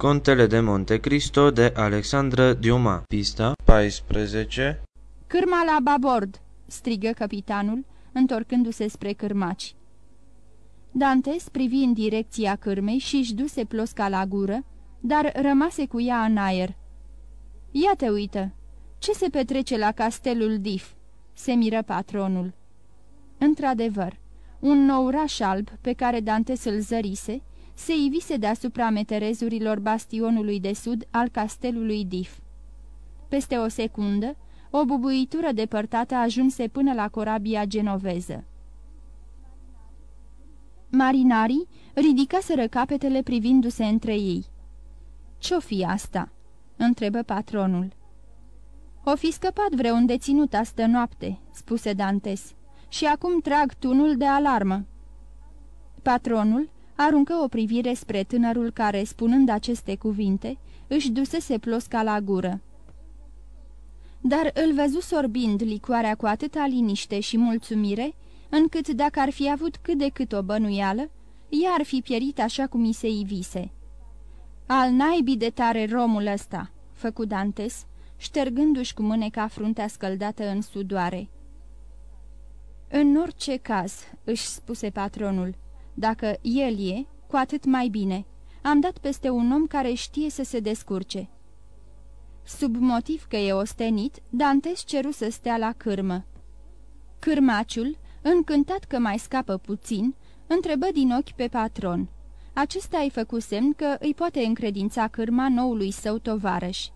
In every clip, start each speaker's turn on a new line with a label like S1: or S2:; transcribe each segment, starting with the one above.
S1: Contele de Monte Cristo de Alexandra Diuma Pista 14
S2: Cârma la babord!" strigă capitanul, întorcându-se spre cârmaci. Dantes privi în direcția cârmei și își duse plosca la gură, dar rămase cu ea în aer. Ia te uită! Ce se petrece la castelul Dif?" se miră patronul. Într-adevăr, un nou raș alb pe care Dantes îl zărise, se ivise deasupra meterezurilor bastionului de sud al castelului Dif. Peste o secundă, o bubuitură depărtată ajunse până la corabia genoveză. Marinarii ridicaseră capetele privindu-se între ei. Ce-o fi asta?" întrebă patronul. O fi scăpat vreun deținut astă noapte," spuse Dantes, și acum trag tunul de alarmă." Patronul aruncă o privire spre tânărul care, spunând aceste cuvinte, își dusese plosca la gură. Dar îl văzu sorbind licoarea cu atâta liniște și mulțumire, încât dacă ar fi avut cât de cât o bănuială, ea ar fi pierit așa cum i se ivise. Al naibii de tare romul ăsta!" făcu Dantes, ștergându-și cu mâneca fruntea scăldată în sudoare. În orice caz," își spuse patronul, dacă el e, cu atât mai bine. Am dat peste un om care știe să se descurce." Sub motiv că e ostenit, Dantes ceru să stea la cârmă. Cârmaciul, încântat că mai scapă puțin, întrebă din ochi pe patron. Acesta îi făcu semn că îi poate încredința cârma noului său tovarăș.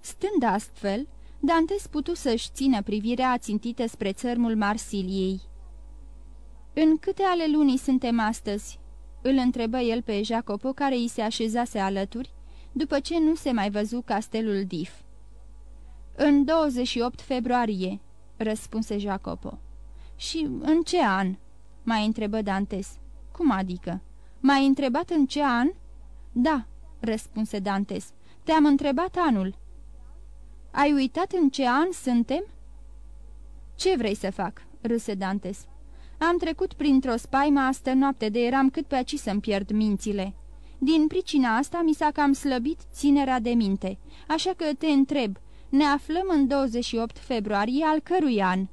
S2: Stând astfel, Dantes putu să-și țină privirea ațintită spre țărmul Marsiliei. În câte ale lunii suntem astăzi?" îl întrebă el pe Jacopo, care îi se așezase alături, după ce nu se mai văzu castelul Dif. În 28 februarie," răspunse Jacopo. Și în ce an?" mai întrebă Dantes. Cum adică? M-ai întrebat în ce an?" Da," răspunse Dantes. Te-am întrebat anul." Ai uitat în ce an suntem?" Ce vrei să fac?" râse Dantes. Am trecut printr-o spaimă astă noapte de eram cât pe aici să-mi pierd mințile. Din pricina asta mi s-a cam slăbit ținerea de minte, așa că te întreb, ne aflăm în 28 februarie al cărui an?"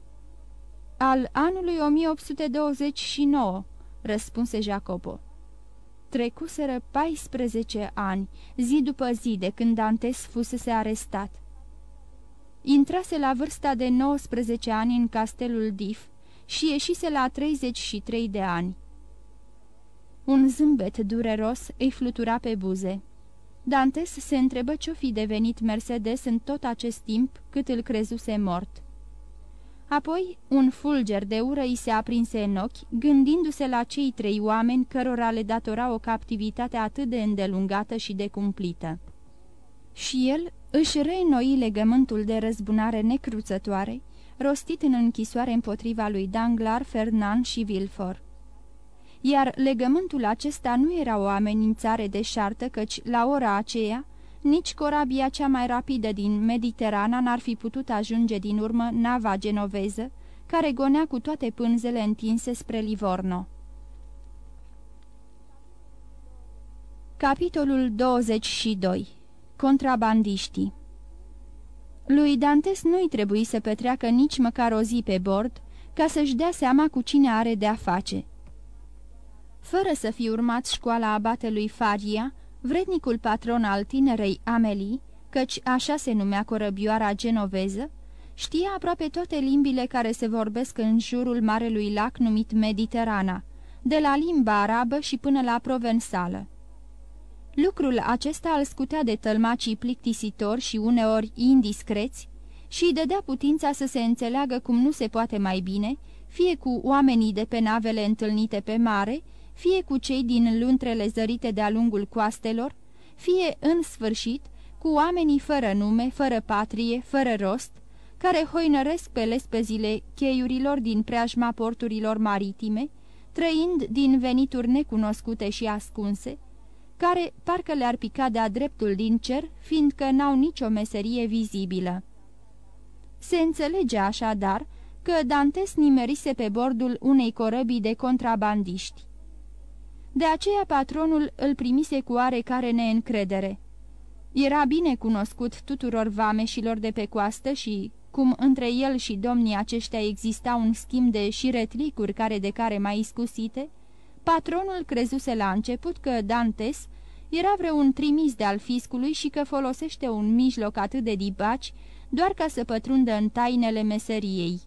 S2: Al anului 1829," răspunse Jacopo. Trecuseră 14 ani, zi după zi, de când Dantes fusese arestat. Intrase la vârsta de 19 ani în castelul Dif, și ieșise la 33 de ani. Un zâmbet dureros îi flutura pe buze. Dantes se întrebă ce-o fi devenit Mercedes în tot acest timp cât îl crezuse mort. Apoi un fulger de ură îi se aprinse în ochi, gândindu-se la cei trei oameni cărora le datora o captivitate atât de îndelungată și de cumplită. Și el își reînnoi legământul de răzbunare necruțătoare, rostit în închisoare împotriva lui Danglar, Fernand și Vilfor. Iar legământul acesta nu era o amenințare de șartă, căci, la ora aceea, nici corabia cea mai rapidă din Mediterana n-ar fi putut ajunge din urmă nava genoveză, care gonea cu toate pânzele întinse spre Livorno. Capitolul 22 Contrabandiștii lui Dantes nu-i trebuie să petreacă nici măcar o zi pe bord, ca să-și dea seama cu cine are de-a face. Fără să fi urmat școala abatelui Faria, vrednicul patron al tinerei Amelie, căci așa se numea corăbioara genoveză, știa aproape toate limbile care se vorbesc în jurul marelui lac numit Mediterana, de la limba arabă și până la provensală. Lucrul acesta îl scutea de tălmacii plictisitori și uneori indiscreți și îi dădea putința să se înțeleagă cum nu se poate mai bine, fie cu oamenii de pe navele întâlnite pe mare, fie cu cei din luntrele zărite de-a lungul coastelor, fie, în sfârșit, cu oamenii fără nume, fără patrie, fără rost, care hoinăresc pe lespezile cheiurilor din preajma porturilor maritime, trăind din venituri necunoscute și ascunse, care parcă le-ar pica de-a dreptul din cer, fiindcă n-au nicio meserie vizibilă. Se înțelege așadar că Dantes nimerise pe bordul unei corăbii de contrabandiști. De aceea patronul îl primise cu oarecare neîncredere. Era bine cunoscut tuturor vameșilor de pe coastă și, cum între el și domnii aceștia exista un schimb de șiretlicuri care de care mai iscusite, patronul crezuse la început că Dantes era vreun trimis de al fiscului și că folosește un mijloc atât de dibaci doar ca să pătrundă în tainele meseriei.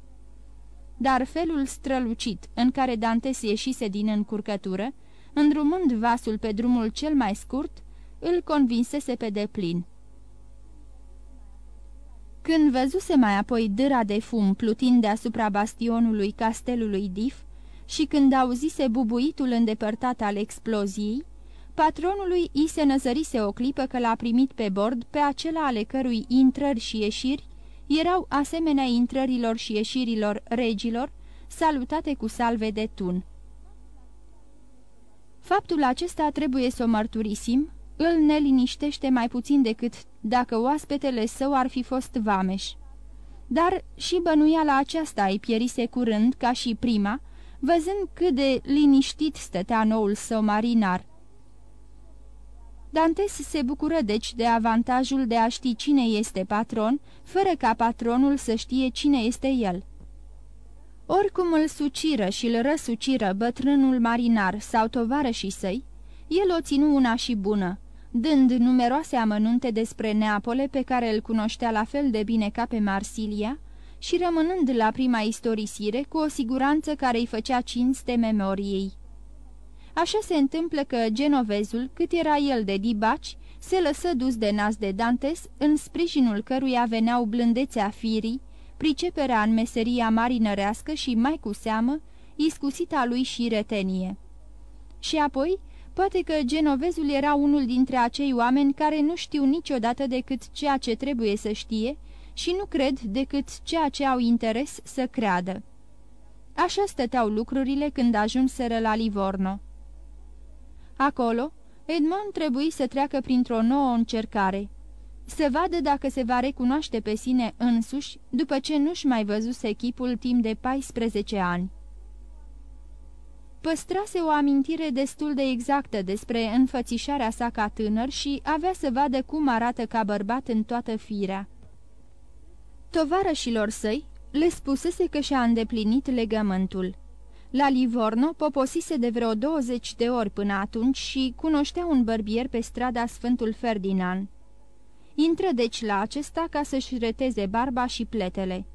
S2: Dar felul strălucit în care Dantes ieșise din încurcătură, îndrumând vasul pe drumul cel mai scurt, îl convinsese pe deplin. Când văzuse mai apoi dâra de fum plutind deasupra bastionului castelului Dif și când auzise bubuitul îndepărtat al exploziei, patronului i se năzărise o clipă că l-a primit pe bord pe acela ale cărui intrări și ieșiri erau asemenea intrărilor și ieșirilor regilor, salutate cu salve de tun. Faptul acesta trebuie să o mărturisim, îl neliniștește mai puțin decât dacă oaspetele său ar fi fost vameș. Dar și bănuiala aceasta îi pierise curând, ca și prima, văzând cât de liniștit stătea noul său marinar. Dantes se bucură deci de avantajul de a ști cine este patron, fără ca patronul să știe cine este el. Oricum îl suciră și îl răsuciră bătrânul marinar sau tovarășii săi, el o ținu una și bună, dând numeroase amănunte despre Neapole pe care îl cunoștea la fel de bine ca pe Marsilia și rămânând la prima istorisire cu o siguranță care îi făcea cinste memoriei. Așa se întâmplă că genovezul, cât era el de dibaci, se lăsă dus de nas de Dantes, în sprijinul căruia veneau blândețea firii, priceperea în meseria marinărească și, mai cu seamă, iscusita lui și retenie. Și apoi, Poate că genovezul era unul dintre acei oameni care nu știu niciodată decât ceea ce trebuie să știe și nu cred decât ceea ce au interes să creadă. Așa stăteau lucrurile când ajunseră la Livorno. Acolo, Edmond trebuie să treacă printr-o nouă încercare, să vadă dacă se va recunoaște pe sine însuși după ce nu-și mai văzuse echipul timp de 14 ani. Păstrase o amintire destul de exactă despre înfățișarea sa ca tânăr și avea să vadă cum arată ca bărbat în toată firea. Tovarășilor săi le spusese că și-a îndeplinit legământul. La Livorno poposise de vreo 20 de ori până atunci și cunoștea un bărbier pe strada Sfântul Ferdinand. Intră deci la acesta ca să-și reteze barba și pletele.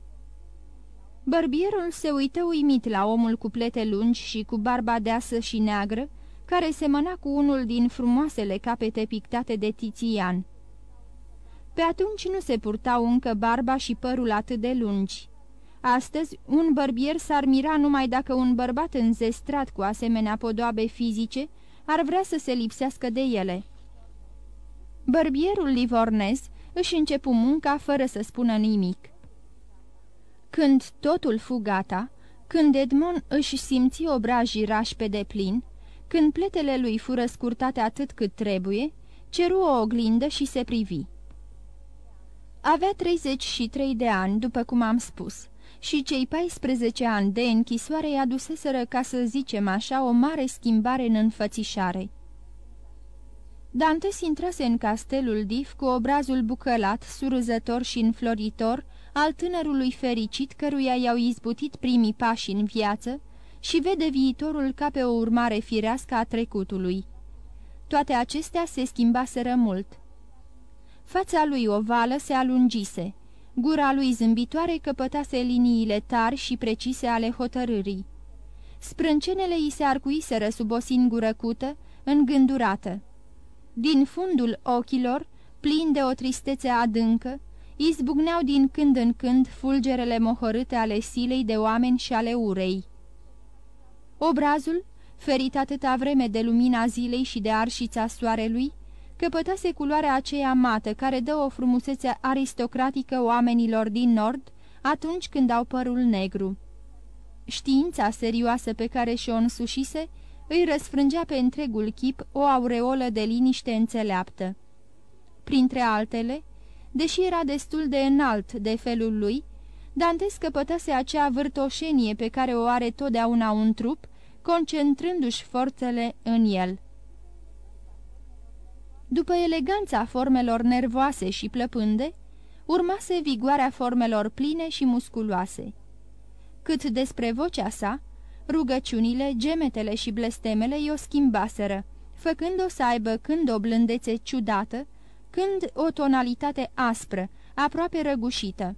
S2: Bărbierul se uită uimit la omul cu plete lungi și cu barba deasă și neagră, care semăna cu unul din frumoasele capete pictate de Tizian. Pe atunci nu se purtau încă barba și părul atât de lungi. Astăzi, un bărbier s-ar mira numai dacă un bărbat înzestrat cu asemenea podoabe fizice ar vrea să se lipsească de ele. Bărbierul livornez își începu munca fără să spună nimic. Când totul fu gata, când Edmond își simți obrajii rași pe deplin, când pletele lui fură scurtate atât cât trebuie, ceru o oglindă și se privi. Avea 33 de ani, după cum am spus, și cei 14 ani de închisoare i aduseseră, ca să zicem așa, o mare schimbare în înfățișare. Dantes intrase în castelul Dif cu obrazul bucălat, surâzător și înfloritor, al tânărului fericit căruia i-au izbutit primii pași în viață și vede viitorul ca pe o urmare firească a trecutului. Toate acestea se schimbaseră mult. Fața lui ovală se alungise, gura lui zâmbitoare căpătase liniile tari și precise ale hotărârii. Sprâncenele îi se arcuiseră sub o singură cută, îngândurată. Din fundul ochilor, plin de o tristețe adâncă, izbucneau din când în când fulgerele mohorâte ale silei de oameni și ale urei. Obrazul, ferit atâta vreme de lumina zilei și de arșița soarelui, căpătase culoarea aceea mată care dă o frumusețe aristocratică oamenilor din nord atunci când au părul negru. Știința serioasă pe care și-o însușise îi răsfrângea pe întregul chip o aureolă de liniște înțeleaptă. Printre altele, Deși era destul de înalt de felul lui, Dantes căpătase acea vârtoșenie pe care o are totdeauna un trup concentrându-și forțele în el. După eleganța formelor nervoase și plăpânde, urmase vigoarea formelor pline și musculoase. Cât despre vocea sa, rugăciunile, gemetele și blestemele i-o schimbaseră, făcând-o să aibă când o blândețe ciudată, când o tonalitate aspră, aproape răgușită.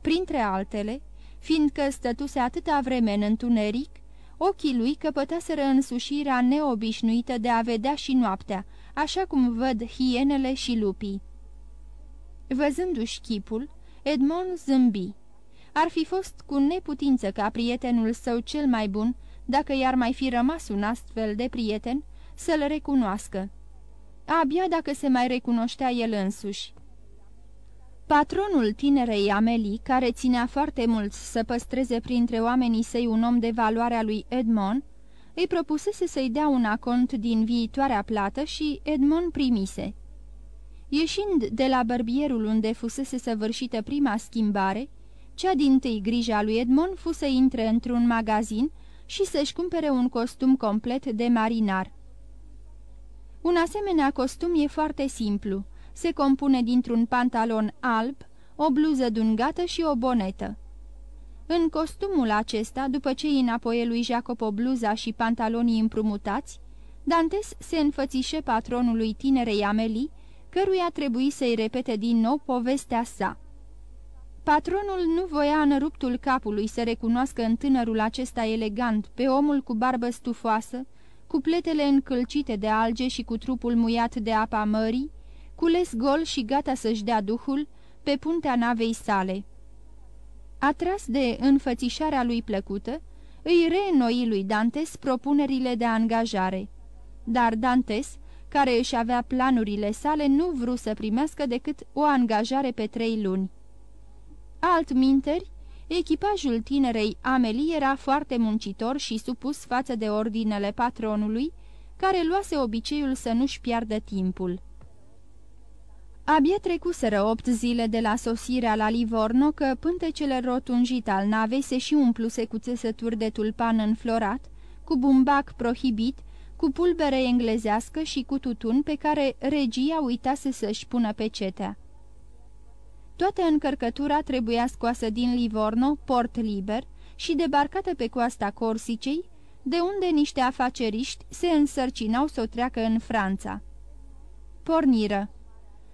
S2: Printre altele, fiindcă stătuse atâta vreme în întuneric, ochii lui căpătaseră însușirea neobișnuită de a vedea și noaptea, așa cum văd hienele și lupii. Văzându-și chipul, Edmond zâmbi. Ar fi fost cu neputință ca prietenul său cel mai bun, dacă i-ar mai fi rămas un astfel de prieten, să-l recunoască. Abia dacă se mai recunoștea el însuși. Patronul tinerei Amelie, care ținea foarte mult să păstreze printre oamenii săi un om de valoarea lui Edmond, îi propusese să-i dea un acont din viitoarea plată și Edmond primise. Ieșind de la bărbierul unde fusese săvârșită prima schimbare, cea din tâi grija lui Edmond fu să intre într-un magazin și să-și cumpere un costum complet de marinar. Un asemenea costum e foarte simplu. Se compune dintr-un pantalon alb, o bluză dungată și o bonetă. În costumul acesta, după ce îi înapoi lui Jacopo bluza și pantalonii împrumutați, Dantes se înfățișe patronului tinerei Amelie, căruia trebuie să-i repete din nou povestea sa. Patronul nu voia în ruptul capului să recunoască în tânărul acesta elegant pe omul cu barbă stufoasă, cu pletele încălcite de alge și cu trupul muiat de apa mării, cules gol și gata să-și dea duhul pe puntea navei sale. Atras de înfățișarea lui plăcută, îi reînnoi lui Dantes propunerile de angajare. Dar Dantes, care își avea planurile sale, nu vru să primească decât o angajare pe trei luni. Altminteri, echipajul tinerei Amelie era foarte muncitor și supus față de ordinele patronului, care luase obiceiul să nu-și piardă timpul. Abia trecuseră opt zile de la sosirea la Livorno că pântecele rotunjit al navei se și umpluse cu țesături de tulpan înflorat, cu bumbac prohibit, cu pulbere englezească și cu tutun pe care regia uitase să-și pună pecetea. Toată încărcătura trebuia scoasă din Livorno, port liber, și debarcată pe coasta Corsicei, de unde niște afaceriști se însărcinau să o treacă în Franța. Porniră.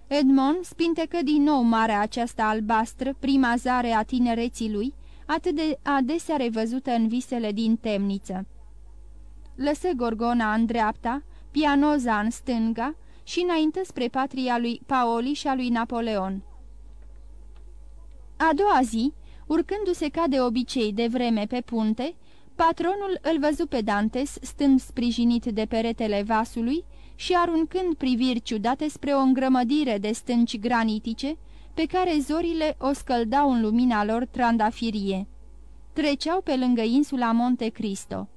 S2: Edmond spintecă din nou marea aceasta albastră, prima zare a tinereții lui, atât de adesea revăzută în visele din temniță. Lăsă Gorgona în dreapta, pianoza în stânga și înainte spre patria lui Paoli și a lui Napoleon. A doua zi, urcându-se ca de obicei de vreme pe punte, patronul îl văzu pe Dantes stând sprijinit de peretele vasului și aruncând priviri ciudate spre o îngrămădire de stânci granitice, pe care zorile o scăldau în lumina lor trandafirie. Treceau pe lângă insula Monte Cristo.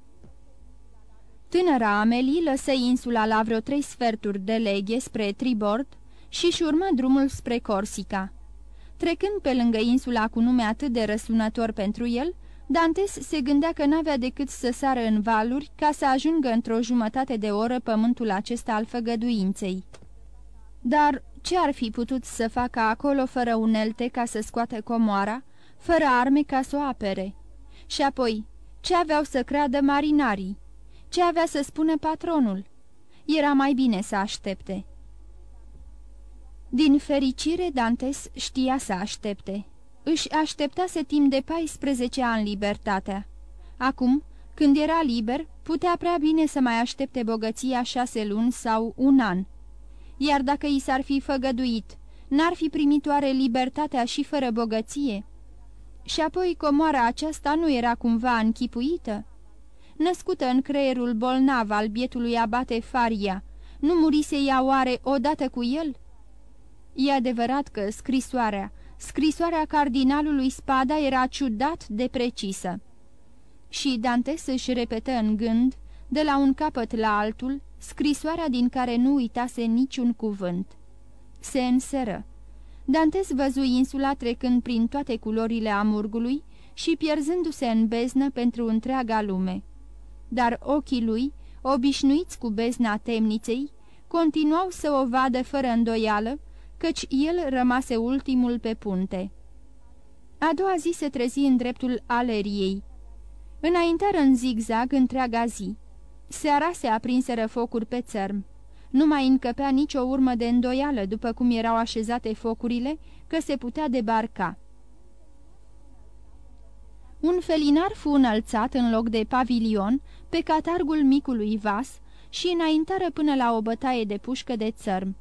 S2: Tânăra Amelie lăsă insula la vreo trei sferturi de leghe spre tribord și-și urmă drumul spre Corsica. Trecând pe lângă insula cu nume atât de răsunător pentru el, Dantes se gândea că n-avea decât să sară în valuri ca să ajungă într-o jumătate de oră pământul acesta al făgăduinței. Dar ce ar fi putut să facă acolo fără unelte ca să scoate comoara, fără arme ca să o apere? Și apoi, ce aveau să creadă marinarii? Ce avea să spună patronul? Era mai bine să aștepte. Din fericire, Dantes știa să aștepte. Își așteptase timp de 14 ani libertatea. Acum, când era liber, putea prea bine să mai aștepte bogăția șase luni sau un an. Iar dacă i s-ar fi făgăduit, n-ar fi primit oare libertatea și fără bogăție? Și apoi comoara aceasta nu era cumva închipuită? Născută în creierul bolnav al bietului abate Faria, nu murise ea oare odată cu el? E adevărat că scrisoarea, scrisoarea cardinalului Spada era ciudat de precisă. Și Dante își repetă în gând, de la un capăt la altul, scrisoarea din care nu uitase niciun cuvânt. Se înseră. Dantes văzu insula trecând prin toate culorile amurgului și pierzându-se în beznă pentru întreaga lume. dar ochii lui, obișnuiți cu bezna temniței, continuau să o vadă fără îndoială, căci el rămase ultimul pe punte. A doua zi se trezi în dreptul aleriei. Înaintară în zigzag întreaga zi. Seara se aprinseră focuri pe țărm. Nu mai încăpea nicio urmă de îndoială după cum erau așezate focurile, că se putea debarca. Un felinar fu înălțat în loc de pavilion pe catargul micului vas și înaintară până la o bătaie de pușcă de țărm.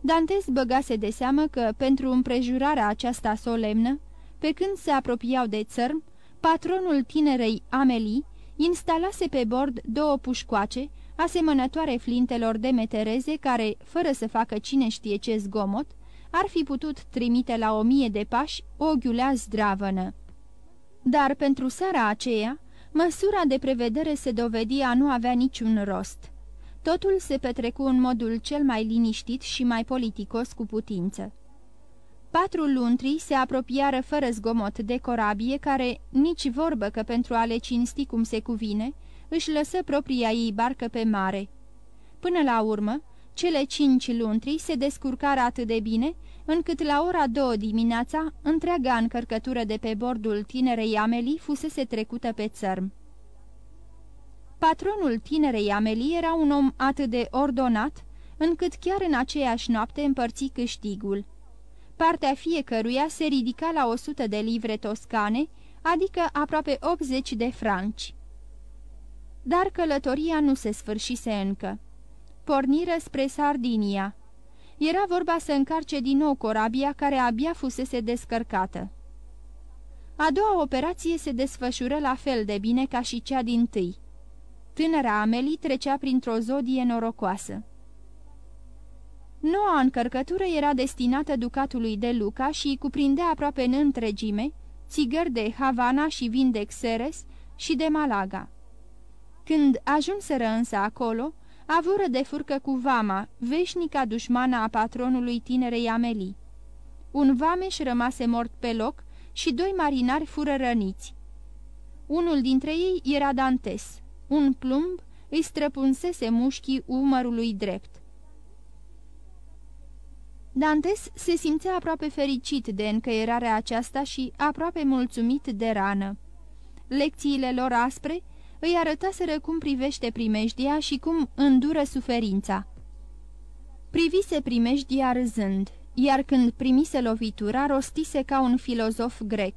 S2: Dantes băgase de seamă că, pentru împrejurarea aceasta solemnă, pe când se apropiau de țărm, patronul tinerei Amelie instalase pe bord două pușcoace, asemănătoare flintelor de metereze care, fără să facă cine știe ce zgomot, ar fi putut trimite la o mie de pași o ghiulea zdravănă. Dar pentru seara aceea, măsura de prevedere se dovedi a nu avea niciun rost. Totul se petrecu în modul cel mai liniștit și mai politicos cu putință. Patru luntri se apropiară fără zgomot de corabie care, nici vorbă că pentru a le cinsti cum se cuvine, își lăsă propria ei barcă pe mare. Până la urmă, cele cinci luntri se descurcară atât de bine, încât la ora două dimineața, întreaga încărcătură de pe bordul tinerei Amelii fusese trecută pe țărm. Patronul tinerei Amelii era un om atât de ordonat, încât chiar în aceeași noapte împărți câștigul. Partea fiecăruia se ridica la 100 de livre toscane, adică aproape 80 de franci. Dar călătoria nu se sfârșise încă. Porniră spre Sardinia. Era vorba să încarce din nou corabia care abia fusese descărcată. A doua operație se desfășură la fel de bine ca și cea din tâi. Tânăra Amelie trecea printr-o zodie norocoasă. Noua încărcătură era destinată ducatului de Luca și cuprindea aproape în întregime țigări de Havana și vin de Xeres și de Malaga. Când ajunseră însă acolo, avură de furcă cu vama, veșnica dușmana a patronului tinerei Amelii. Un vameș rămase mort pe loc și doi marinari fură răniți. Unul dintre ei era Dantes. Un plumb îi străpunsese mușchii umărului drept. Dantes se simțea aproape fericit de încăierarea aceasta și aproape mulțumit de rană. Lecțiile lor aspre îi arătaseră cum privește primejdia și cum îndură suferința. Privise primejdia râzând, iar când primise lovitura, rostise ca un filozof grec.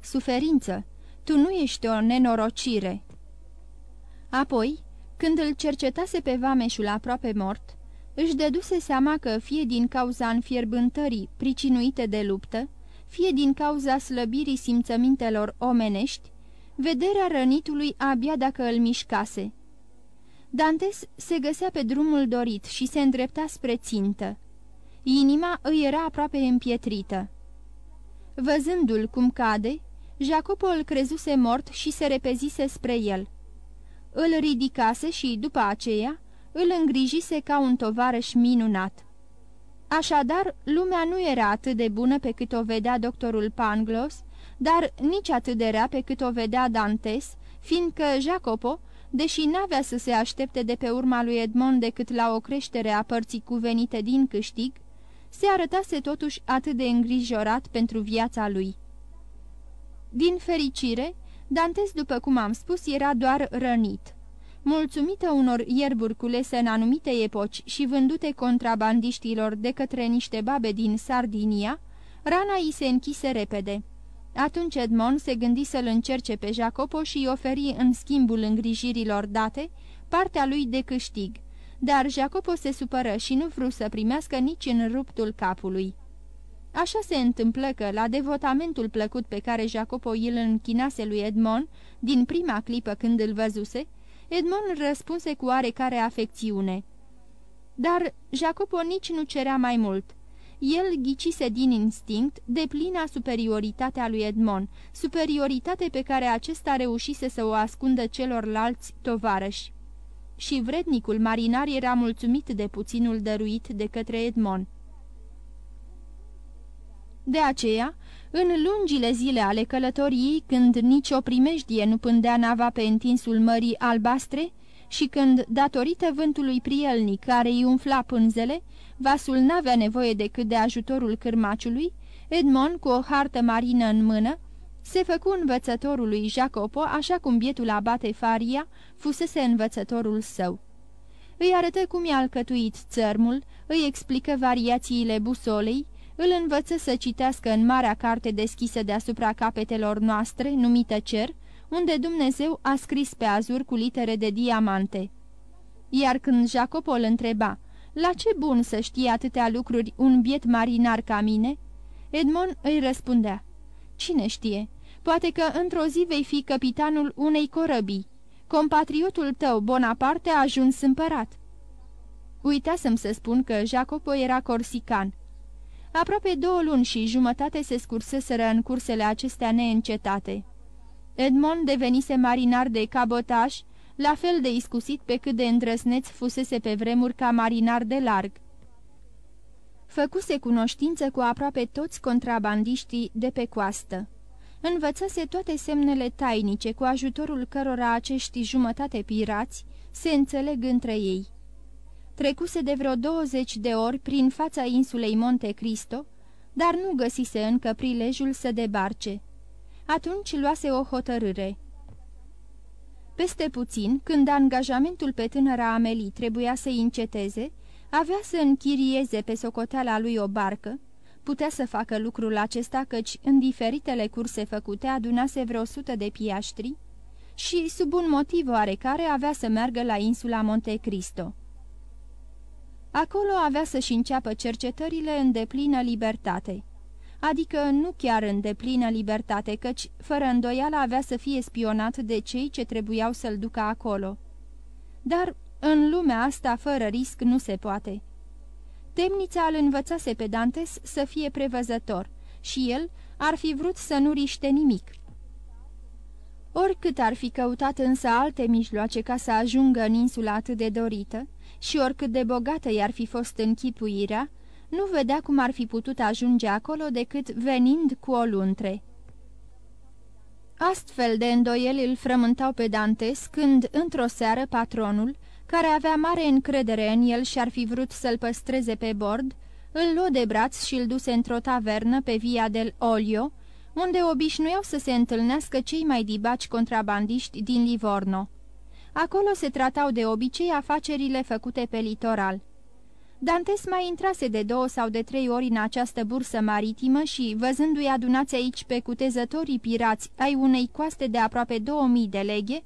S2: Suferință, tu nu ești o nenorocire. Apoi, când îl cercetase pe vameșul aproape mort, își dăduse seama că fie din cauza înfierbântării pricinuite de luptă, fie din cauza slăbirii simțămintelor omenești, vederea rănitului abia dacă îl mișcase. Dantes se găsea pe drumul dorit și se îndrepta spre țintă. Inima îi era aproape împietrită. Văzându-l cum cade, Jacopo îl crezuse mort și se repezise spre el. Îl ridicase și, după aceea, îl îngrijise ca un tovarăș minunat. Așadar, lumea nu era atât de bună pe cât o vedea doctorul Pangloss, dar nici atât de rea pe cât o vedea Dantes, fiindcă Jacopo, deși n-avea să se aștepte de pe urma lui Edmond decât la o creștere a părții cuvenite din câștig, se arătase totuși atât de îngrijorat pentru viața lui. Din fericire, Dantes, după cum am spus, era doar rănit. Mulțumită unor ierburi culese în anumite epoci și vândute contrabandiștilor de către niște babe din Sardinia, rana îi se închise repede. Atunci Edmond se gândi să-l încerce pe Jacopo și îi oferi în schimbul îngrijirilor date partea lui de câștig, dar Jacopo se supără și nu vrut să primească nici în ruptul capului. Așa se întâmplă că, la devotamentul plăcut pe care Jacopo îl închinase lui Edmond, din prima clipă când îl văzuse, Edmond răspunse cu oarecare afecțiune. Dar Jacopo nici nu cerea mai mult. El ghicise din instinct de plina superioritatea lui Edmond, superioritate pe care acesta reușise să o ascundă celorlalți tovarăși. Și vrednicul marinar era mulțumit de puținul dăruit de către Edmond. De aceea, în lungile zile ale călătoriei, când nici o primejdie nu pândea nava pe întinsul mării albastre și când, datorită vântului prielnic care îi umfla pânzele, vasul n-avea nevoie decât de ajutorul cârmaciului, Edmond, cu o hartă marină în mână, se făcu învățătorul lui Jacopo, așa cum bietul abate Faria fusese învățătorul său. Îi arătă cum i-a alcătuit țărmul, îi explică variațiile busolei, îl învăță să citească în marea carte deschisă deasupra capetelor noastre, numită cer, unde Dumnezeu a scris pe azur cu litere de diamante. Iar când Jacopo îl întreba, la ce bun să știe atâtea lucruri un biet marinar ca mine?" Edmond îi răspundea, Cine știe, poate că într-o zi vei fi capitanul unei corăbii. Compatriotul tău, Bonaparte, a ajuns împărat." Uitasem să spun că Jacopo era corsican. Aproape două luni și jumătate se scurseseră în cursele acestea neîncetate. Edmond devenise marinar de cabotaj, la fel de iscusit pe cât de îndrăsneț fusese pe vremuri ca marinar de larg. Făcuse cunoștință cu aproape toți contrabandiștii de pe coastă. Învățase toate semnele tainice cu ajutorul cărora acești jumătate pirați se înțeleg între ei. Trecuse de vreo 20 de ori prin fața insulei Monte Cristo, dar nu găsise încă prilejul să debarce. Atunci luase o hotărâre. Peste puțin, când angajamentul pe tânăra Amelie trebuia să-i înceteze, avea să închirieze pe socoteala lui o barcă, putea să facă lucrul acesta căci în diferitele curse făcute adunase vreo sută de piaștri și, sub un motiv oarecare, avea să meargă la insula Monte Cristo. Acolo avea să-și înceapă cercetările în deplină libertate, adică nu chiar în deplină libertate, căci, fără îndoială, avea să fie spionat de cei ce trebuiau să-l ducă acolo. Dar în lumea asta, fără risc, nu se poate. Temnița îl învățase pe Dantes să fie prevăzător și el ar fi vrut să nu riște nimic. Oricât ar fi căutat însă alte mijloace ca să ajungă în insula atât de dorită și oricât de bogată i-ar fi fost închipuirea, nu vedea cum ar fi putut ajunge acolo decât venind cu o luntre. Astfel de îndoieli îl frământau pe Dantes când, într-o seară, patronul, care avea mare încredere în el și ar fi vrut să-l păstreze pe bord, îl luă de braț și îl duse într-o tavernă pe Via del Olio, unde obișnuiau să se întâlnească cei mai dibaci contrabandiști din Livorno. Acolo se tratau de obicei afacerile făcute pe litoral. Dantes mai intrase de două sau de trei ori în această bursă maritimă și, văzându-i adunați aici pe cutezătorii pirați ai unei coaste de aproape 2000 de leghe,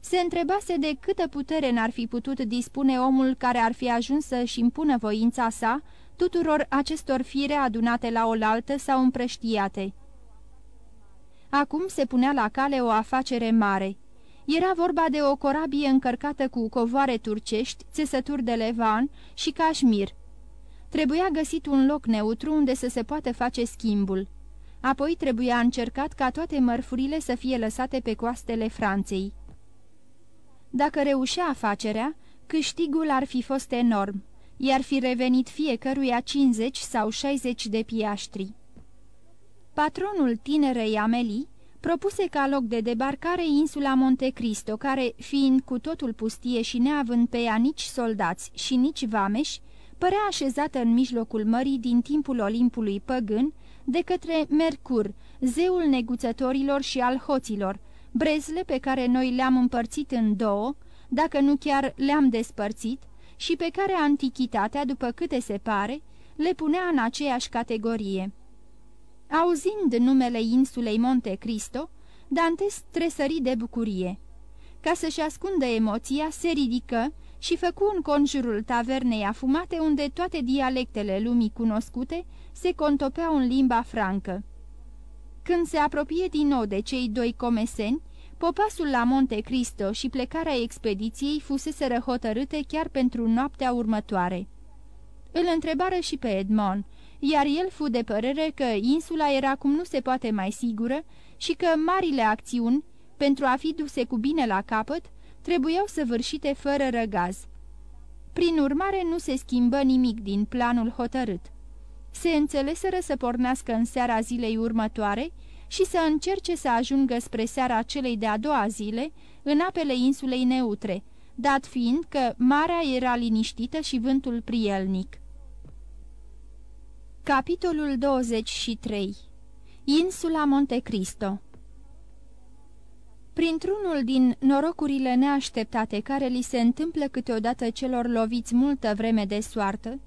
S2: se întrebase de câtă putere n-ar fi putut dispune omul care ar fi ajuns să-și impună voința sa tuturor acestor fire adunate la oaltă sau împrăștiate. Acum se punea la cale o afacere mare. Era vorba de o corabie încărcată cu covoare turcești, țesături de levan și cașmir. Trebuia găsit un loc neutru unde să se poată face schimbul. Apoi trebuia încercat ca toate mărfurile să fie lăsate pe coastele Franței. Dacă reușea afacerea, câștigul ar fi fost enorm, iar fi revenit fiecăruia 50 sau 60 de piaștri. Patronul tinerei Amelii propuse ca loc de debarcare insula Monte Cristo, care, fiind cu totul pustie și neavând pe ea nici soldați și nici vameși, părea așezată în mijlocul mării din timpul Olimpului păgân de către Mercur, zeul neguțătorilor și al hoților, brezle pe care noi le-am împărțit în două, dacă nu chiar le-am despărțit, și pe care antichitatea, după câte se pare, le punea în aceeași categorie. Auzind numele insulei Monte Cristo, Dantes tresări de bucurie. Ca să-și ascundă emoția, se ridică și făcu în conjurul tavernei afumate unde toate dialectele lumii cunoscute se contopeau în limba francă. Când se apropie din nou de cei doi comeseni, popasul la Monte Cristo și plecarea expediției fusese hotărâte chiar pentru noaptea următoare. Îl întrebară și pe Edmond, iar el fu de părere că insula era cum nu se poate mai sigură și că marile acțiuni, pentru a fi duse cu bine la capăt, trebuiau săvârșite fără răgaz. Prin urmare, nu se schimbă nimic din planul hotărât. Se înțeleseră să pornească în seara zilei următoare și să încerce să ajungă spre seara celei de-a doua zile în apele insulei neutre, dat fiind că marea era liniștită și vântul prielnic. Capitolul 23 Insula Monte Cristo Printr-unul din norocurile neașteptate care li se întâmplă câteodată celor loviți multă vreme de soartă,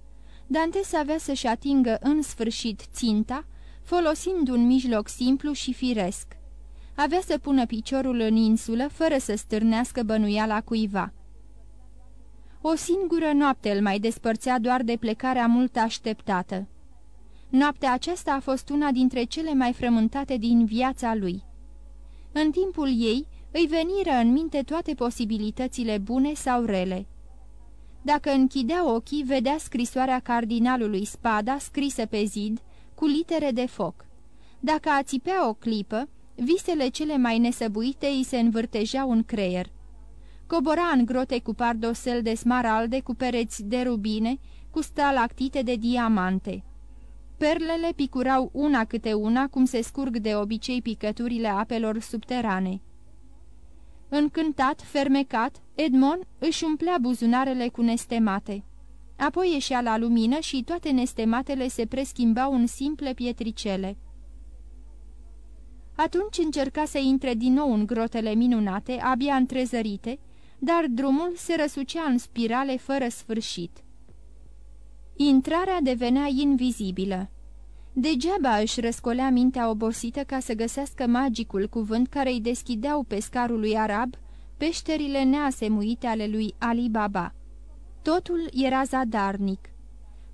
S2: Dantes avea să-și atingă în sfârșit ținta, folosind un mijloc simplu și firesc. Avea să pună piciorul în insulă fără să stârnească bănuiala cuiva. O singură noapte îl mai despărțea doar de plecarea mult așteptată. Noaptea aceasta a fost una dintre cele mai frământate din viața lui. În timpul ei îi veniră în minte toate posibilitățile bune sau rele. Dacă închidea ochii, vedea scrisoarea cardinalului Spada scrisă pe zid, cu litere de foc. Dacă ațipea o clipă, visele cele mai nesăbuite îi se învârtejeau în creier. Cobora în grote cu pardosel de smaralde, cu pereți de rubine, cu stalactite de diamante. Perlele picurau una câte una, cum se scurg de obicei picăturile apelor subterane. Încântat, fermecat, Edmond își umplea buzunarele cu nestemate. Apoi ieșea la lumină și toate nestematele se preschimbau în simple pietricele. Atunci încerca să intre din nou în grotele minunate, abia întrezărite, dar drumul se răsucea în spirale fără sfârșit. Intrarea devenea invizibilă. Degeaba își răscolea mintea obosită ca să găsească magicul cuvânt care îi deschideau pescarului arab peșterile neasemuite ale lui Ali Baba. Totul era zadarnic.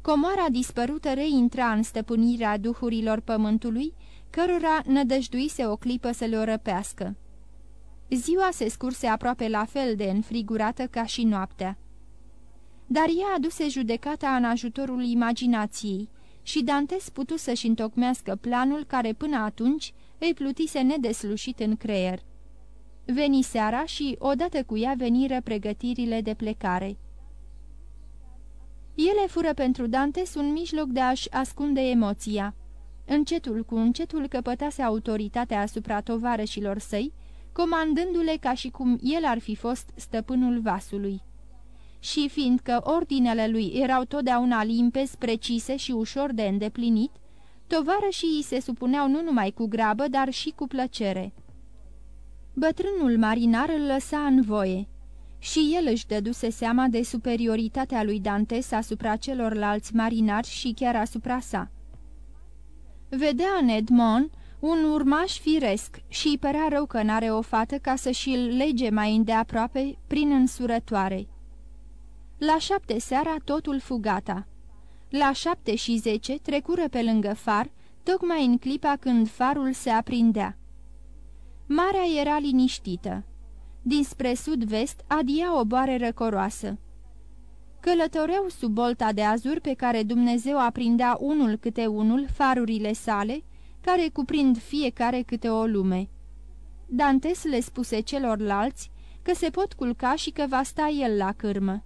S2: Comoara dispărută reintra în stăpânirea duhurilor pământului, cărora nădăjduise o clipă să le o răpească. Ziua se scurse aproape la fel de înfrigurată ca și noaptea. Dar ea aduse judecata în ajutorul imaginației și Dantes putu să-și întocmească planul care până atunci îi plutise nedeslușit în creier. Veni seara și, odată cu ea, veniră pregătirile de plecare. Ele fură pentru Dantes un mijloc de a-și ascunde emoția. Încetul cu încetul căpătase autoritatea asupra tovarășilor săi, comandându-le ca și cum el ar fi fost stăpânul vasului. Și fiindcă ordinele lui erau totdeauna limpezi, precise și ușor de îndeplinit, tovarășii îi se supuneau nu numai cu grabă, dar și cu plăcere. Bătrânul marinar îl lăsa în voie și el își dăduse seama de superioritatea lui Dantes asupra celorlalți marinari și chiar asupra sa. Vedea în Edmond un urmaș firesc și îi părea rău că n-are o fată ca să și-l lege mai îndeaproape prin însurătoare. La șapte seara totul fugata. La șapte și zece trecură pe lângă far, tocmai în clipa când farul se aprindea. Marea era liniștită. Dinspre sud-vest adia o boare răcoroasă. Călătoreau sub bolta de azur pe care Dumnezeu aprindea unul câte unul farurile sale, care cuprind fiecare câte o lume. Dantes le spuse celorlalți că se pot culca și că va sta el la cârmă.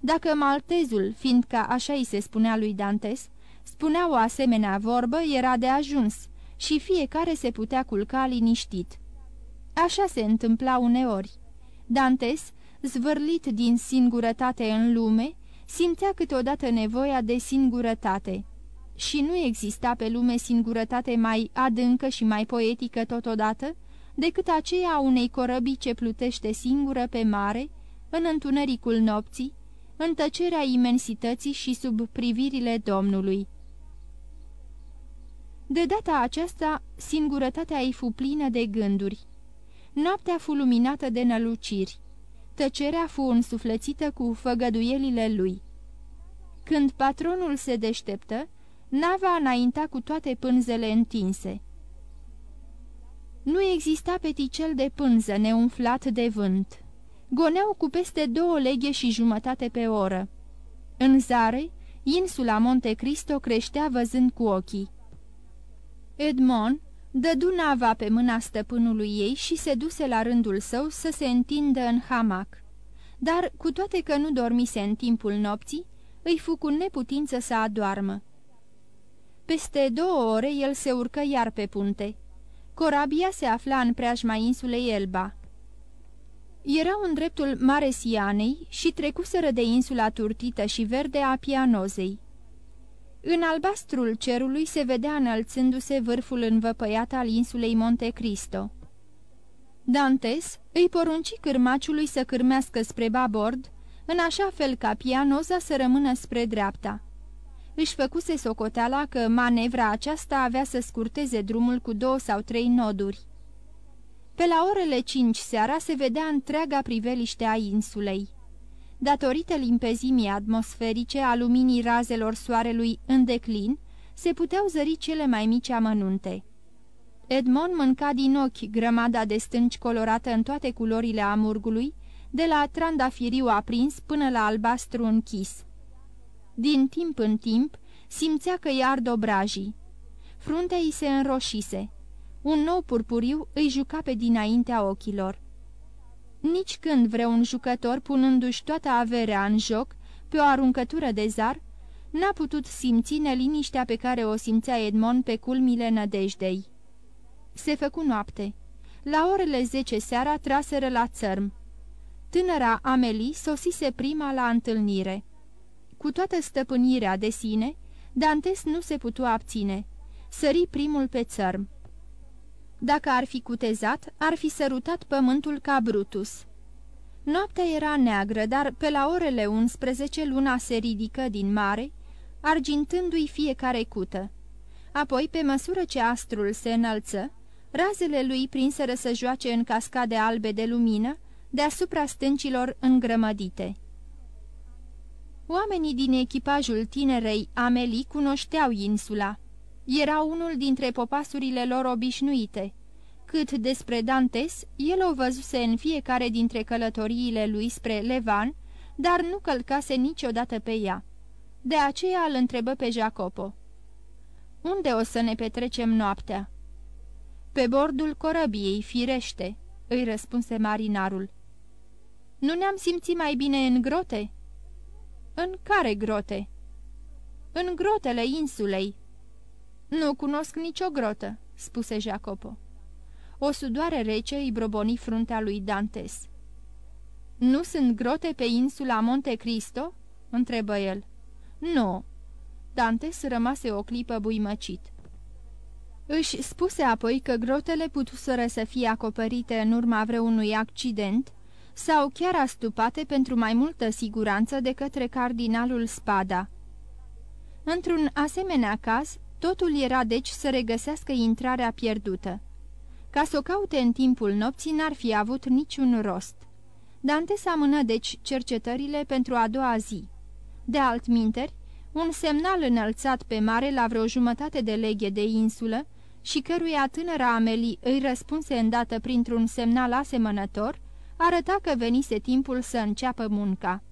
S2: Dacă maltezul, fiindcă așa îi se spunea lui Dantes, spunea o asemenea vorbă, era de ajuns și fiecare se putea culca liniștit. Așa se întâmpla uneori. Dantes, zvârlit din singurătate în lume, simțea câteodată nevoia de singurătate. Și nu exista pe lume singurătate mai adâncă și mai poetică totodată decât aceea unei corăbii ce plutește singură pe mare, în întunericul nopții, în tăcerea imensității și sub privirile Domnului. De data aceasta, singurătatea ei fu plină de gânduri. Noaptea fu luminată de năluciri. Tăcerea fu însuflețită cu făgăduielile lui. Când patronul se deșteptă, nava înainta cu toate pânzele întinse. Nu exista peticel de pânză neumflat de vânt. Goneau cu peste două leghe și jumătate pe oră. În zare, insula Monte Cristo creștea văzând cu ochii. Edmond dădu nava pe mâna stăpânului ei și se duse la rândul său să se întindă în hamac. Dar, cu toate că nu dormise în timpul nopții, îi fu cu neputință să adoarmă. Peste două ore el se urcă iar pe punte. Corabia se afla în preajma insulei Elba. Erau în dreptul Maresianei și trecuseră de insula turtită și verde a Pianozei. În albastrul cerului se vedea înălțându-se vârful învăpăiat al insulei Monte Cristo. Dantes îi porunci cârmaciului să cârmească spre babord, în așa fel ca pianoza să rămână spre dreapta. Își făcuse socoteala că manevra aceasta avea să scurteze drumul cu două sau trei noduri. Pe la orele cinci seara se vedea întreaga priveliște a insulei. Datorită limpezimii atmosferice a luminii razelor soarelui în declin, se puteau zări cele mai mici amănunte. Edmond mânca din ochi grămada de stânci colorată în toate culorile amurgului, de la trandafiriu aprins până la albastru închis. Din timp în timp simțea că i ard obrajii. Fruntea îi se înroșise. Un nou purpuriu îi juca pe dinaintea ochilor. Nici când vreun jucător, punându-și toată averea în joc, pe o aruncătură de zar, n-a putut simți neliniștea pe care o simțea Edmond pe culmile nădejdei. Se făcu noapte. La orele zece seara traseră la țărm. Tânăra Amelie sosise prima la întâlnire. Cu toată stăpânirea de sine, Dantes nu se putu abține. Sări primul pe țărm. Dacă ar fi cutezat, ar fi sărutat pământul ca Brutus. Noaptea era neagră, dar pe la orele 11 luna se ridică din mare, argintându-i fiecare cută. Apoi, pe măsură ce astrul se înălță, razele lui prinseră să joace în cascade albe de lumină, deasupra stâncilor îngrămădite. Oamenii din echipajul tinerei Amelie cunoșteau insula. Era unul dintre popasurile lor obișnuite. Cât despre Dantes, el o văzuse în fiecare dintre călătoriile lui spre Levan, dar nu călcase niciodată pe ea. De aceea îl întrebă pe Jacopo. Unde o să ne petrecem noaptea?" Pe bordul corăbiei, firește," îi răspunse marinarul. Nu ne-am simțit mai bine în grote?" În care grote?" În grotele insulei." Nu cunosc nicio grotă," spuse Jacopo. O sudoare rece îi broboni fruntea lui Dantes. Nu sunt grote pe insula Monte Cristo?" întrebă el. Nu." Dantes rămase o clipă buimăcit. Își spuse apoi că grotele putuseră să fie acoperite în urma vreunui accident sau chiar astupate pentru mai multă siguranță de către cardinalul Spada. Într-un asemenea caz, totul era deci să regăsească intrarea pierdută. Ca să o caute în timpul nopții n-ar fi avut niciun rost. Dante s-amână deci cercetările pentru a doua zi. De altminteri, un semnal înălțat pe mare la vreo jumătate de leghe de insulă și căruia tânăra Amelie îi răspunse îndată printr-un semnal asemănător, arăta că venise timpul să înceapă munca.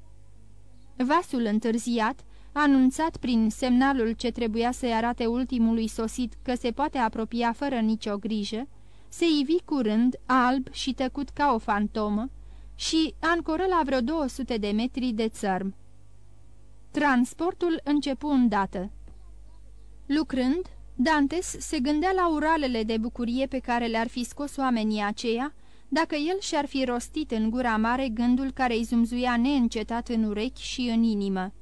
S2: Vasul întârziat, anunțat prin semnalul ce trebuia să-i arate ultimului sosit că se poate apropia fără nicio grijă, se ivi curând, alb și tăcut ca o fantomă, și ancoră la vreo 200 de metri de țărm. Transportul începu îndată. Lucrând, Dantes se gândea la uralele de bucurie pe care le-ar fi scos oamenii aceia, dacă el și-ar fi rostit în gura mare gândul care îi zumzuia neîncetat în urechi și în inimă.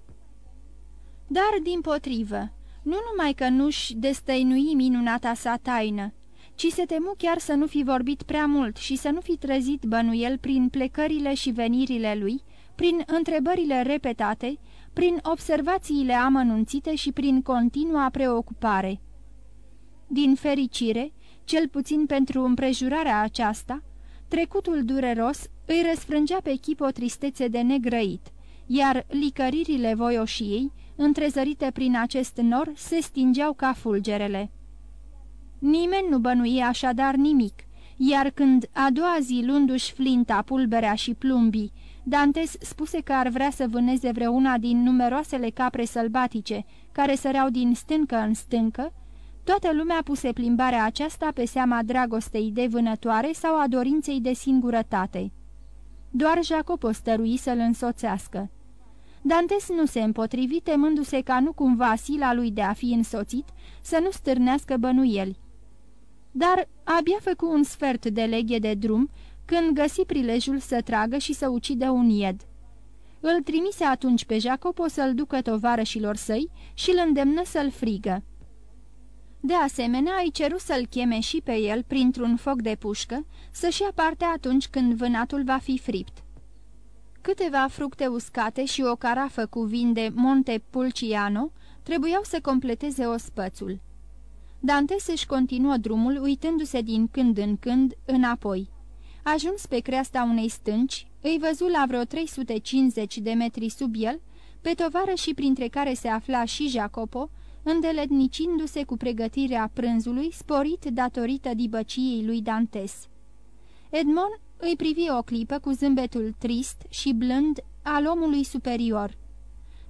S2: Dar, din potrivă, nu numai că nu-și destăinui minunata sa taină, ci se temu chiar să nu fi vorbit prea mult și să nu fi trezit bănuiel prin plecările și venirile lui, prin întrebările repetate, prin observațiile amănunțite și prin continua preocupare. Din fericire, cel puțin pentru împrejurarea aceasta, trecutul dureros îi răsfrângea pe chip o tristețe de negrăit, iar licăririle voioșiei, întrezărite prin acest nor, se stingeau ca fulgerele. Nimeni nu bănuie așadar nimic, iar când a doua zi luându-și flinta, pulberea și plumbii, Dantes spuse că ar vrea să vâneze vreuna din numeroasele capre sălbatice care săreau din stâncă în stâncă, toată lumea puse plimbarea aceasta pe seama dragostei de vânătoare sau a dorinței de singurătate. Doar Jacob o stărui să-l însoțească. Dantes nu se împotrivi, temându-se ca nu cumva sila lui de a fi însoțit să nu stârnească bănuieli. Dar abia făcu un sfert de leghe de drum când găsi prilejul să tragă și să ucidă un ied. Îl trimise atunci pe Jacopo să-l ducă tovarășilor săi și îl îndemnă să-l frigă. De asemenea, îi ceru să-l cheme și pe el, printr-un foc de pușcă, să-și ia parte atunci când vânatul va fi fript. Câteva fructe uscate și o carafă cu vin de Monte Pulciano trebuiau să completeze ospățul. Dante își continuă drumul, uitându-se din când în când înapoi. Ajuns pe creasta unei stânci, îi văzu la vreo 350 de metri sub el, pe tovară și printre care se afla și Jacopo, îndeletnicindu-se cu pregătirea prânzului, sporit datorită dibăciei lui Dantes. Edmond îi privi o clipă cu zâmbetul trist și blând al omului superior.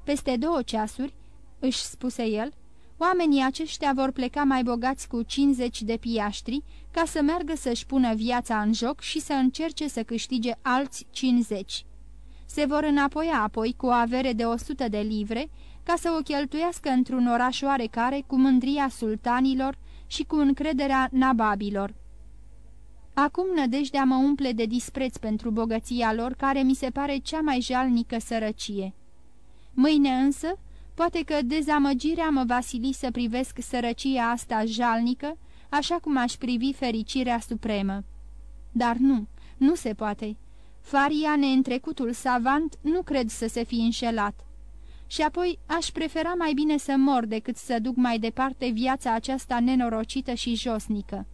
S2: Peste două ceasuri, își spuse el, oamenii aceștia vor pleca mai bogați cu 50 de piaștri ca să meargă să-și pună viața în joc și să încerce să câștige alți 50. Se vor înapoia apoi cu o avere de 100 de livre ca să o cheltuiască într-un oraș oarecare cu mândria sultanilor și cu încrederea nababilor. Acum nădejdea mă umple de dispreț pentru bogăția lor, care mi se pare cea mai jalnică sărăcie. Mâine însă, poate că dezamăgirea mă va sili să privesc sărăcia asta jalnică, așa cum aș privi fericirea supremă. Dar nu, nu se poate. Faria, neîntrecutul savant, nu cred să se fi înșelat. Și apoi aș prefera mai bine să mor decât să duc mai departe viața aceasta nenorocită și josnică.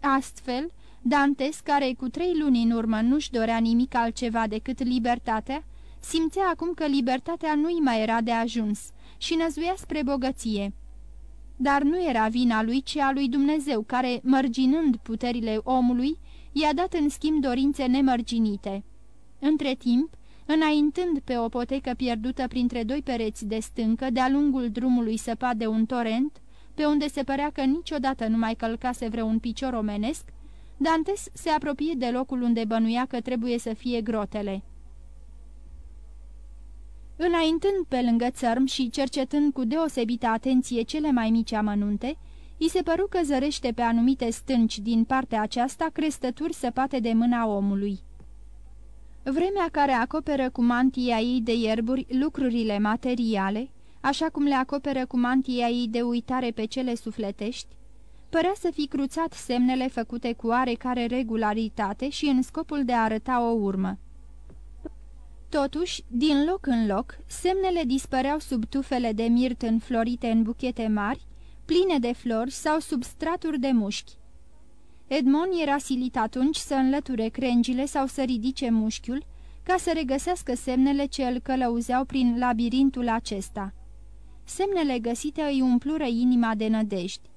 S2: Astfel, Dantes, care cu trei luni în urmă nu-și dorea nimic altceva decât libertatea, simțea acum că libertatea nu-i mai era de ajuns și năzuia spre bogăție. Dar nu era vina lui, ci a lui Dumnezeu, care, mărginând puterile omului, i-a dat în schimb dorințe nemărginite. Între timp, înaintând pe o potecă pierdută printre doi pereți de stâncă, de-a lungul drumului săpat de un torent, pe unde se părea că niciodată nu mai călcase vreun picior omenesc, Dantes se apropie de locul unde bănuia că trebuie să fie grotele. Înaintând pe lângă țărm și cercetând cu deosebită atenție cele mai mici amănunte, i se păru că zărește pe anumite stânci din partea aceasta crestături săpate de mâna omului. Vremea care acoperă cu mantia ei de ierburi lucrurile materiale, așa cum le acoperă cu mantia ei de uitare pe cele sufletești, părea să fi cruțat semnele făcute cu oarecare regularitate și în scopul de a arăta o urmă. Totuși, din loc în loc, semnele dispăreau sub tufele de mirt înflorite în buchete mari, pline de flori sau sub straturi de mușchi. Edmond era silit atunci să înlăture crengile sau să ridice mușchiul, ca să regăsească semnele ce îl călăuzeau prin labirintul acesta. Semnele găsite îi umplură inima de nădejdi.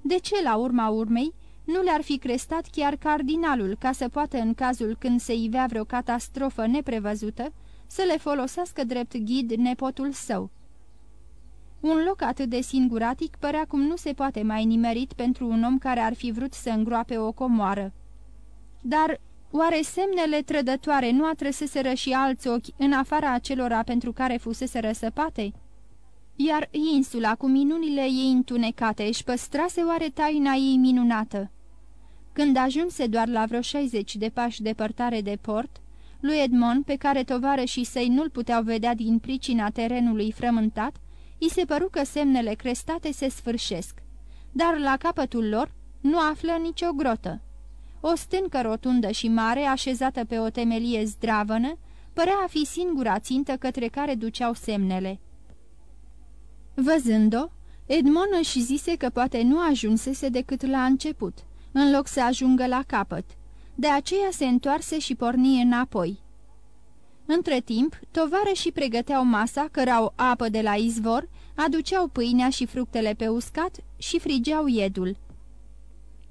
S2: De ce, la urma urmei, nu le-ar fi crestat chiar cardinalul ca să poată, în cazul când se ivea vreo catastrofă neprevăzută, să le folosească drept ghid nepotul său? Un loc atât de singuratic părea cum nu se poate mai nimerit pentru un om care ar fi vrut să îngroape o comoară. Dar oare semnele trădătoare nu atrăseseră și alți ochi în afara acelora pentru care fusese răsăpate? Iar insula cu minunile ei întunecate își păstrase oare taina ei minunată? Când ajunse doar la vreo 60 de pași depărtare de port, lui Edmond, pe care tovarășii săi nu-l puteau vedea din pricina terenului frământat, i se păru că semnele crestate se sfârșesc, dar la capătul lor nu află nicio grotă. O stâncă rotundă și mare, așezată pe o temelie zdravănă, părea a fi singura țintă către care duceau semnele. Văzând-o, Edmond își zise că poate nu ajunsese decât la început, în loc să ajungă la capăt. De aceea se întoarse și porni înapoi. Între timp, și pregăteau masa, cărau apă de la izvor, aduceau pâinea și fructele pe uscat și frigeau iedul.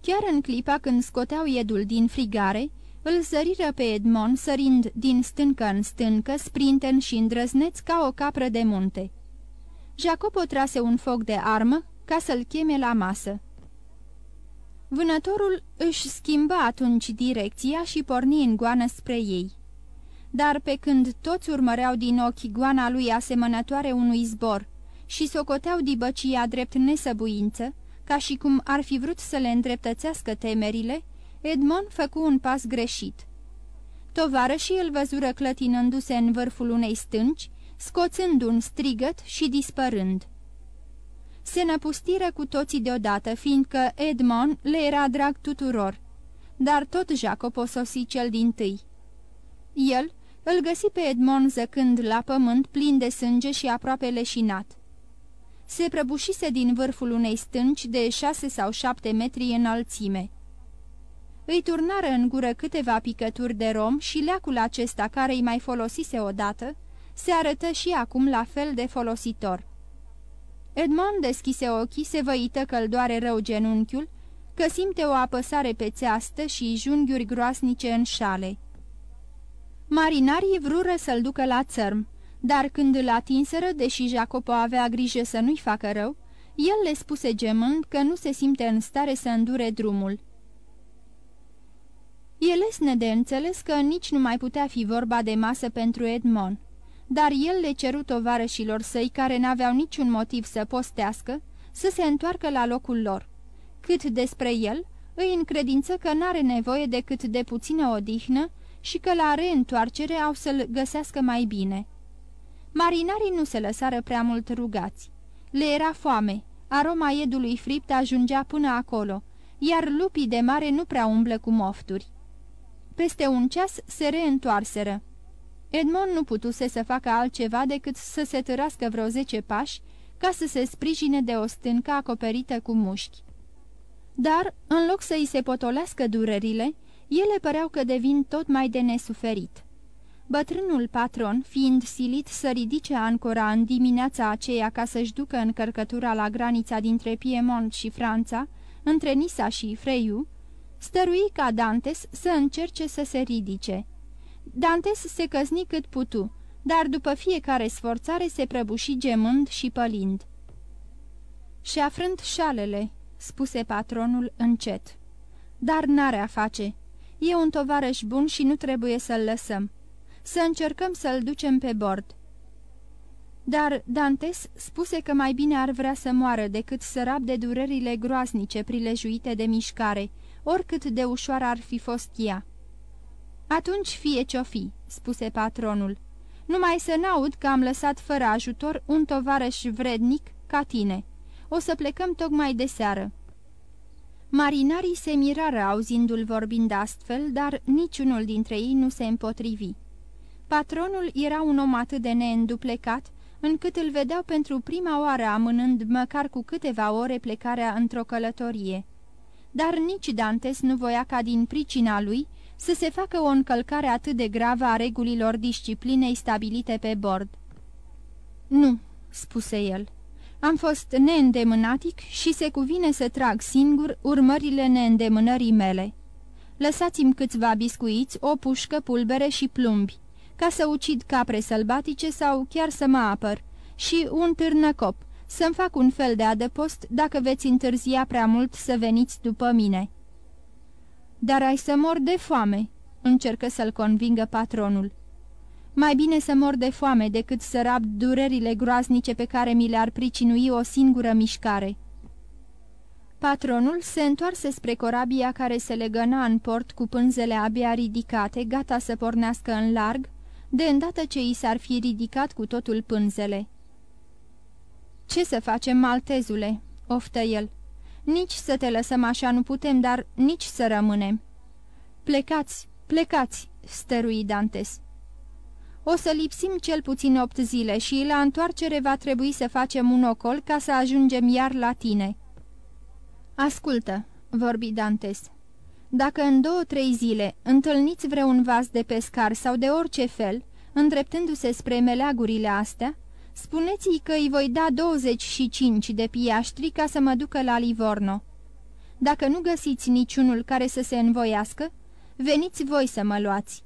S2: Chiar în clipa când scoteau iedul din frigare, îl zăriră pe Edmond sărind din stâncă în stâncă, sprinten și îndrăzneț ca o capră de munte. Jacopo trase un foc de armă ca să-l cheme la masă. Vânătorul își schimba atunci direcția și porni în goană spre ei. dar pe când toți urmăreau din ochi goana lui asemănătoare unui zbor și socoteau dibăcia drept nesăbuință, ca și cum ar fi vrut să le îndreptățească temerile, Edmond făcu un pas greșit. Tovarășii îl văzură clătinându-se în vârful unei stânci, scoțând un strigăt și dispărând. Se năpustiră cu toții deodată, fiindcă Edmond le era drag tuturor, dar tot Jacob o sosi cel din tâi. El îl găsi pe Edmond zăcând la pământ, plin de sânge și aproape leșinat. Se prăbușise din vârful unei stânci de șase sau șapte metri înălțime. Îi turnară în gură câteva picături de rom și leacul acesta, care îi mai folosise odată, se arătă și acum la fel de folositor. Edmond deschise ochii, se văită că îl doare rău genunchiul, că simte o apăsare pe țeastă și junghiuri groasnice în șale. Marinarii vrură să-l ducă la țărm, dar când îl atinseră, deși Jacopo avea grijă să nu-i facă rău, el le spuse gemând că nu se simte în stare să îndure drumul. E lesne de înțeles că nici nu mai putea fi vorba de masă pentru Edmond, dar el le ceru tovarășilor săi care n-aveau niciun motiv să postească, să se întoarcă la locul lor. Cât despre el, îi încredință că n-are nevoie decât de puțină odihnă și că la reîntoarcere au să-l găsească mai bine. Marinarii nu se lăsară prea mult rugați. Le era foame, aroma iedului fript ajungea până acolo, iar lupii de mare nu prea umblă cu mofturi. Peste un ceas se reîntoarseră. Edmond nu putuse să facă altceva decât să se târască vreo zece pași ca să se sprijine de o stâncă acoperită cu mușchi. Dar, în loc să îi se potolească durerile, ele păreau că devin tot mai de nesuferit. Bătrânul patron, fiind silit să ridice ancora în dimineața aceea ca să-și ducă încărcătura la granița dintre Piemont și Franța, între Nisa și Freiu, stărui ca Dantes să încerce să se ridice. Dantes se căzni cât putu, dar după fiecare sforțare se prăbuși gemând și pălind. Și afrând șalele, spuse patronul încet. Dar n-are a face. E un tovarăș bun și nu trebuie să-l lăsăm. Să încercăm să-l ducem pe bord." Dar Dantes spuse că mai bine ar vrea să moară decât să rabde durerile groaznice prilejuite de mișcare, oricât de ușoară ar fi fost ea. Atunci fie ce-o fi," spuse patronul. Numai să n-aud că am lăsat fără ajutor un tovarăș vrednic ca tine. O să plecăm tocmai de seară." Marinarii se mirară auzindu-l vorbind astfel, dar niciunul dintre ei nu se împotrivi. Patronul era un om atât de neînduplecat, încât îl vedeau pentru prima oară amânând măcar cu câteva ore plecarea într-o călătorie. Dar nici Dantes nu voia ca din pricina lui să se facă o încălcare atât de gravă a regulilor disciplinei stabilite pe bord. Nu," spuse el, am fost neîndemânatic și se cuvine să trag singur urmările neîndemânării mele. Lăsați-mi câțiva biscuiți, o pușcă, pulbere și plumbi ca să ucid capre sălbatice sau chiar să mă apăr, și un târnăcop, să-mi fac un fel de adăpost dacă veți întârzia prea mult să veniți după mine." Dar ai să mor de foame," încercă să-l convingă patronul. Mai bine să mor de foame decât să rab durerile groaznice pe care mi le-ar pricinui o singură mișcare." Patronul se întoarse spre corabia care se legăna în port cu pânzele abia ridicate, gata să pornească în larg, de îndată ce i s-ar fi ridicat cu totul pânzele. Ce să facem, maltezule?" oftă el. Nici să te lăsăm așa nu putem, dar nici să rămânem." Plecați, plecați!" stărui Dantes. O să lipsim cel puțin opt zile și la întoarcere va trebui să facem un ocol ca să ajungem iar la tine." Ascultă," vorbi Dantes. Dacă în două-trei zile întâlniți vreun vas de pescar sau de orice fel, îndreptându-se spre meleagurile astea, spuneți-i că îi voi da 25 de piaștri ca să mă ducă la Livorno. Dacă nu găsiți niciunul care să se învoiască, veniți voi să mă luați.